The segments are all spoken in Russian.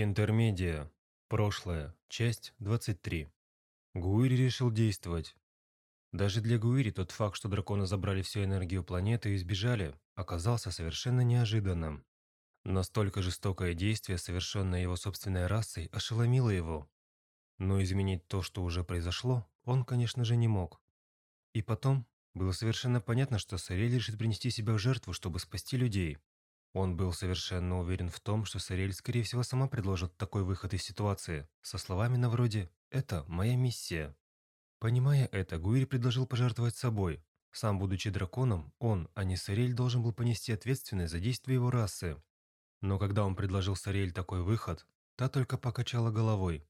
Интермедия. Прошлое. Часть 23. Гуири решил действовать. Даже для Гуири тот факт, что драконы забрали всю энергию планеты и сбежали, оказался совершенно неожиданным. Настолько жестокое действие, совершенное его собственной расой, ошеломило его. Но изменить то, что уже произошло, он, конечно же, не мог. И потом, было совершенно понятно, что Сарель решит принести себя в жертву, чтобы спасти людей. Он был совершенно уверен в том, что Сарель, скорее всего, сама предложит такой выход из ситуации, со словами на вроде «Это моя миссия». Понимая это, Гуири предложил пожертвовать собой. Сам, будучи драконом, он, а не Сарель, должен был понести ответственность за действия его расы. Но когда он предложил Сарель такой выход, та только покачала головой.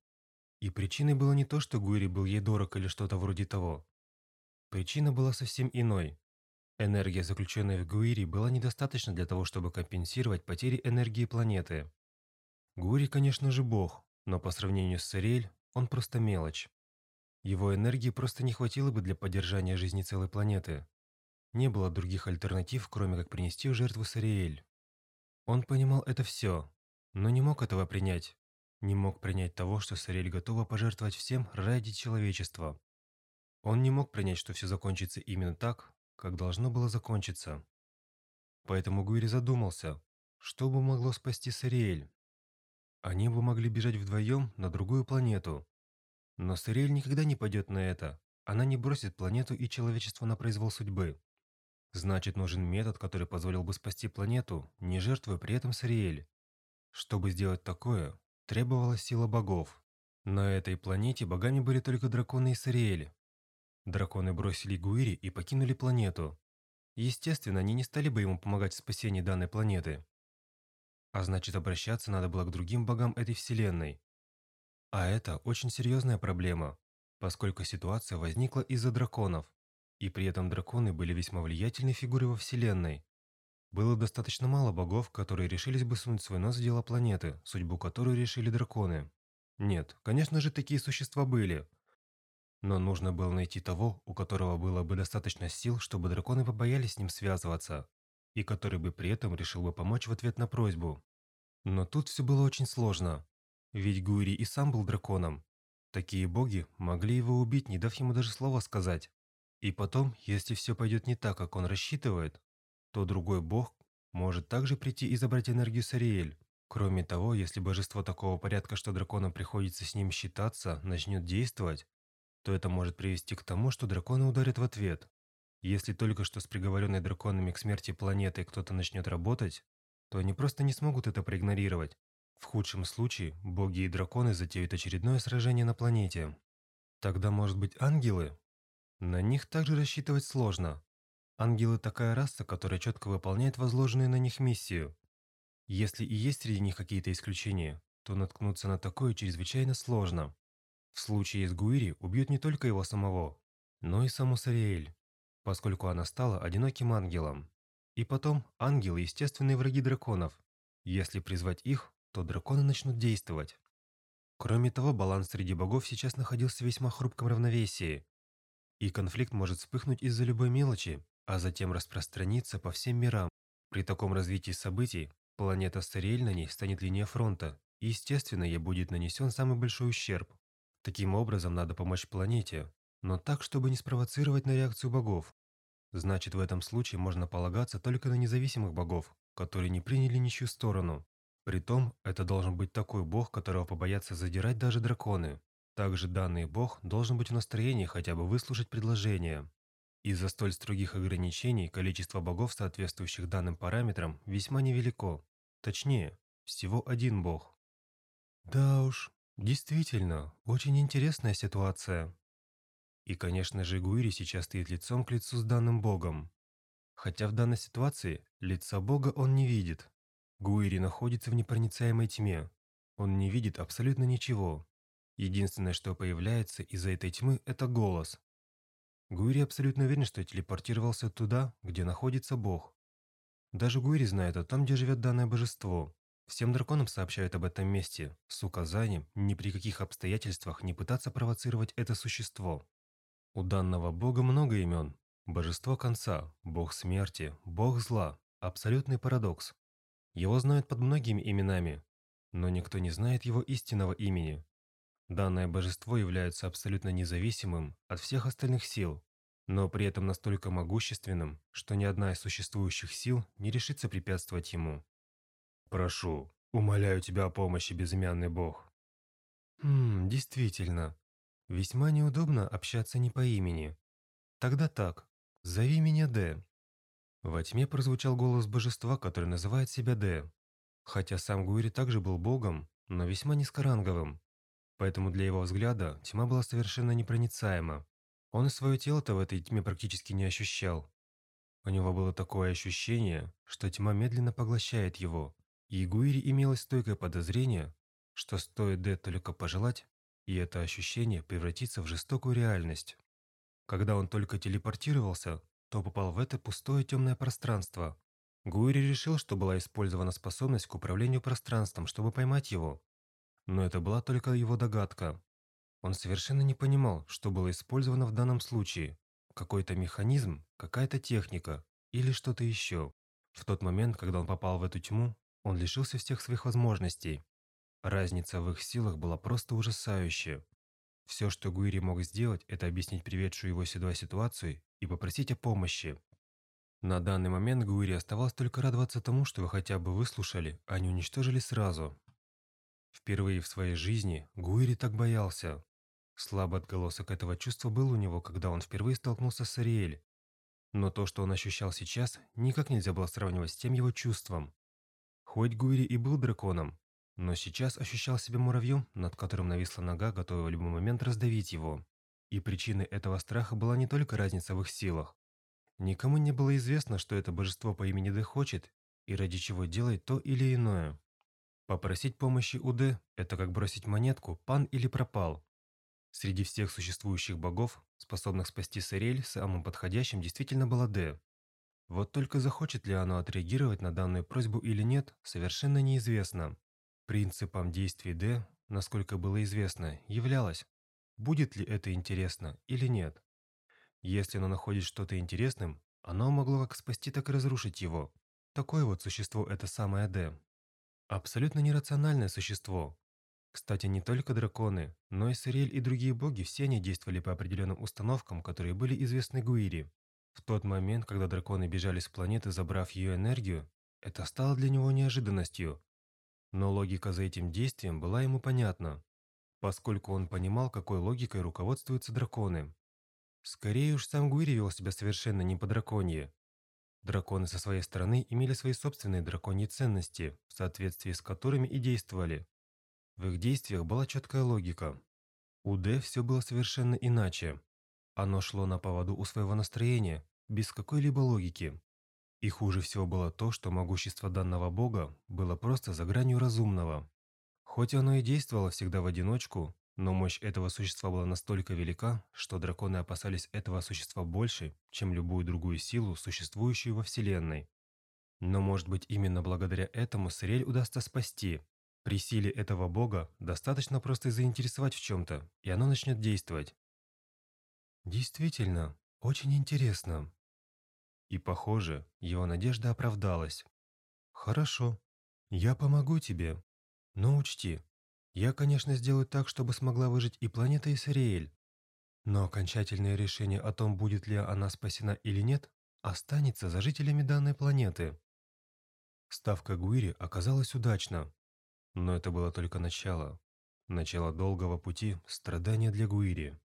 И причиной было не то, что Гуири был ей дорог или что-то вроде того. Причина была совсем иной. Энергия, заключенная в Гуири, была недостаточна для того, чтобы компенсировать потери энергии планеты. Гуири, конечно же, бог, но по сравнению с Сариэль, он просто мелочь. Его энергии просто не хватило бы для поддержания жизни целой планеты. Не было других альтернатив, кроме как принести в жертву Сариэль. Он понимал это все, но не мог этого принять. Не мог принять того, что Сариэль готова пожертвовать всем ради человечества. Он не мог принять, что все закончится именно так, как должно было закончиться. Поэтому Гуири задумался, что бы могло спасти Сариэль. Они бы могли бежать вдвоем на другую планету. Но Сариэль никогда не пойдет на это. Она не бросит планету и человечество на произвол судьбы. Значит, нужен метод, который позволил бы спасти планету, не жертвуя при этом Сариэль. Чтобы сделать такое, требовалась сила богов. На этой планете богами были только драконы и Сариэль. Драконы бросили Гуири и покинули планету. Естественно, они не стали бы ему помогать в спасении данной планеты. А значит, обращаться надо было к другим богам этой вселенной. А это очень серьезная проблема, поскольку ситуация возникла из-за драконов, и при этом драконы были весьма влиятельной фигурой во вселенной. Было достаточно мало богов, которые решились бы сунуть свой нос в дело планеты, судьбу которой решили драконы. Нет, конечно же, такие существа были – но нужно было найти того, у которого было бы достаточно сил, чтобы драконы побоялись с ним связываться, и который бы при этом решил бы помочь в ответ на просьбу. Но тут все было очень сложно, ведь Гуири и сам был драконом. Такие боги могли его убить, не дав ему даже слова сказать. И потом, если все пойдет не так, как он рассчитывает, то другой бог может также прийти и забрать энергию Сариэль. Кроме того, если божество такого порядка, что драконам приходится с ним считаться, начнет действовать, то это может привести к тому, что драконы ударят в ответ. Если только что с приговоренной драконами к смерти планетой кто-то начнет работать, то они просто не смогут это проигнорировать. В худшем случае, боги и драконы затеют очередное сражение на планете. Тогда, может быть, ангелы? На них также рассчитывать сложно. Ангелы – такая раса, которая четко выполняет возложенную на них миссию. Если и есть среди них какие-то исключения, то наткнуться на такое чрезвычайно сложно. В случае с Гуири убьют не только его самого, но и саму Сариэль, поскольку она стала одиноким ангелом. И потом, ангелы – естественные враги драконов. Если призвать их, то драконы начнут действовать. Кроме того, баланс среди богов сейчас находился в весьма хрупком равновесии. И конфликт может вспыхнуть из-за любой мелочи, а затем распространиться по всем мирам. При таком развитии событий, планета Сариэль на ней станет линия фронта, и естественно, ей будет нанесен самый большой ущерб. Таким образом, надо помочь планете, но так, чтобы не спровоцировать на реакцию богов. Значит, в этом случае можно полагаться только на независимых богов, которые не приняли ничью сторону. Притом, это должен быть такой бог, которого побоятся задирать даже драконы. Также данный бог должен быть в настроении хотя бы выслушать предложение. Из-за столь строгих ограничений количество богов, соответствующих данным параметрам, весьма невелико. Точнее, всего один бог. Да уж, Действительно, очень интересная ситуация. И, конечно же, Гуири сейчас стоит лицом к лицу с данным богом. Хотя в данной ситуации лица бога он не видит. Гуири находится в непроницаемой тьме. Он не видит абсолютно ничего. Единственное, что появляется из-за этой тьмы, это голос. Гуири абсолютно уверен, что телепортировался туда, где находится бог. Даже Гуири знает о том, где живет данное божество. Всем драконам сообщают об этом месте, с указанием ни при каких обстоятельствах не пытаться провоцировать это существо. У данного бога много имен. Божество конца, бог смерти, бог зла, абсолютный парадокс. Его знают под многими именами. но никто не знает его истинного имени. Данное божество является абсолютно независимым от всех остальных сил, но при этом настолько могущественным, что ни одна из существующих сил не решится препятствовать ему. «Прошу, умоляю тебя о помощи, безымянный бог». «Хм, действительно. Весьма неудобно общаться не по имени. Тогда так, зови меня Д». Во тьме прозвучал голос божества, который называет себя Д. Хотя сам Гуири также был богом, но весьма низкоранговым. Поэтому для его взгляда тьма была совершенно непроницаема. Он свое тело-то в этой тьме практически не ощущал. У него было такое ощущение, что тьма медленно поглощает его, и Гуири имелось стойкое подозрение, что стоит Д только пожелать, и это ощущение превратится в жестокую реальность. Когда он только телепортировался, то попал в это пустое темное пространство. Гуири решил, что была использована способность к управлению пространством, чтобы поймать его. Но это была только его догадка. Он совершенно не понимал, что было использовано в данном случае. Какой-то механизм, какая-то техника или что-то еще. В тот момент, когда он попал в эту тьму, он лишился всех своих возможностей. Разница в их силах была просто ужасающая. Все, что Гуири мог сделать, это объяснить приведшую его сюда ситуацию и попросить о помощи. На данный момент Гуири оставалось только радоваться тому, что вы хотя бы выслушали, а не уничтожили сразу. Впервые в своей жизни Гуири так боялся. Слабый отголосок этого чувства был у него, когда он впервые столкнулся с Ариэль. Но то, что он ощущал сейчас, никак нельзя было сравнивать с тем его чувством. Хоть Гуири и был драконом, но сейчас ощущал себя муравьем, над которым нависла нога, готовая в любой момент раздавить его. И причиной этого страха была не только разница в их силах. Никому не было известно, что это божество по имени Дэ хочет и ради чего делает то или иное. Попросить помощи у Дэ – это как бросить монетку «пан» или «пропал». Среди всех существующих богов, способных спасти Сарель, самым подходящим действительно была Дэ. Вот только захочет ли оно отреагировать на данную просьбу или нет, совершенно неизвестно. Принципом действий Д, насколько было известно, являлось, будет ли это интересно или нет. Если оно находит что-то интересным, оно могло как спасти, так и разрушить его. Такое вот существо это самое Д. Абсолютно нерациональное существо. Кстати, не только драконы, но и Сириэль и другие боги, все они действовали по определенным установкам, которые были известны Гуири. В тот момент, когда драконы бежали с планеты, забрав ее энергию, это стало для него неожиданностью, но логика за этим действием была ему понятна, поскольку он понимал, какой логикой руководствуются драконы. Скорее уж сам Гуири вел себя совершенно не по-драконье. Драконы со своей стороны имели свои собственные драконьи ценности, в соответствии с которыми и действовали. В их действиях была четкая логика. У Д все было совершенно иначе. Оно шло на поводу у своего настроения, без какой-либо логики. И хуже всего было то, что могущество данного бога было просто за гранью разумного. Хоть оно и действовало всегда в одиночку, но мощь этого существа была настолько велика, что драконы опасались этого существа больше, чем любую другую силу, существующую во Вселенной. Но может быть именно благодаря этому Сирель удастся спасти. При силе этого бога достаточно просто заинтересовать в чем-то, и оно начнет действовать. Действительно, очень интересно. И, похоже, его надежда оправдалась. «Хорошо, я помогу тебе. Но учти, я, конечно, сделаю так, чтобы смогла выжить и планета Исариэль. Но окончательное решение о том, будет ли она спасена или нет, останется за жителями данной планеты». Ставка Гуири оказалась удачна. Но это было только начало. Начало долгого пути страдания для Гуири.